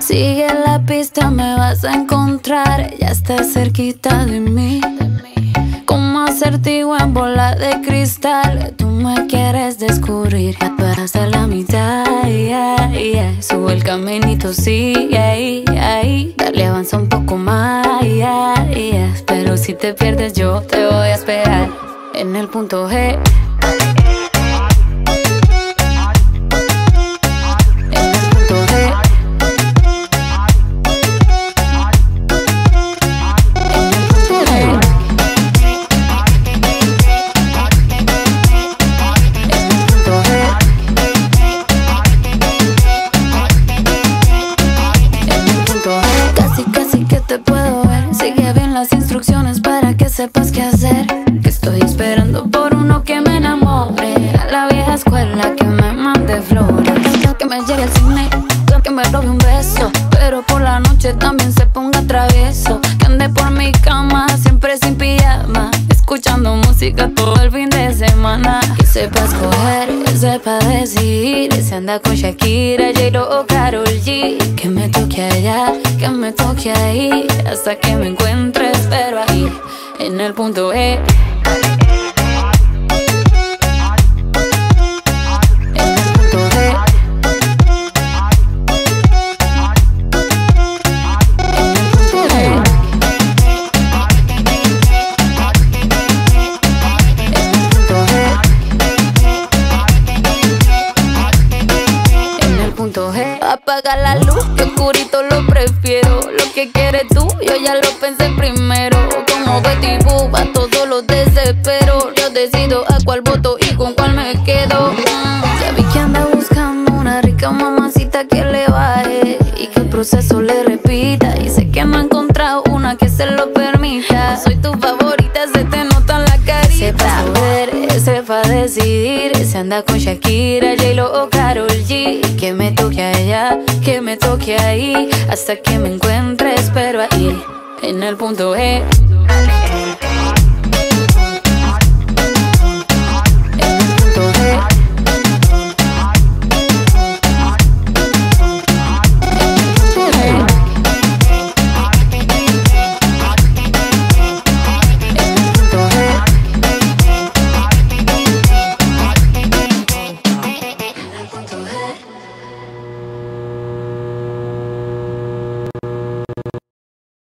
Sigue la pista, me vas a encontrar. Ya está cerquita de mí. Como acertijo en bola de cristal. Tú me quieres descubrir. Ya hasta la mitad. Sube el caminito, sigue ahí, ahí. Dale, avanza un poco más. Pero si te pierdes, yo te voy a esperar. En el punto G. sepas qué hacer. Que estoy esperando por uno que me enamore. A la vieja escuela que me mande flores. Que me llegue al cine, que me robe un beso. Pero por la noche también se ponga travieso. Que ande por mi cama, siempre sin pijama. Escuchando música todo el fin de semana. Que sepa escoger, que sepa decidir. Se anda con Shakira, J-Lo o Karol G. Que me toque allá, que me toque ahí. Hasta que me encuentre, pero ahí en el punto E. Apaga la luz, que oscurito lo prefiero. Lo que quieres tú, yo ya lo pensé primero. Como Betty a todos los desespero. Yo decido a cuál voto y con cuál me quedo. Ya vi que anda buscando una rica mamacita que le baje y que el proceso le repita. Y sé que no ha encontrado una que se lo permita. Soy tu favorita, se te nota en la carita. Sepa ver, sepa decidir. Se anda con Shakira, J-Lo o Karol G. Que me toque allá, que me toque ahí. Hasta que me encuentre, espero ahí en el punto E.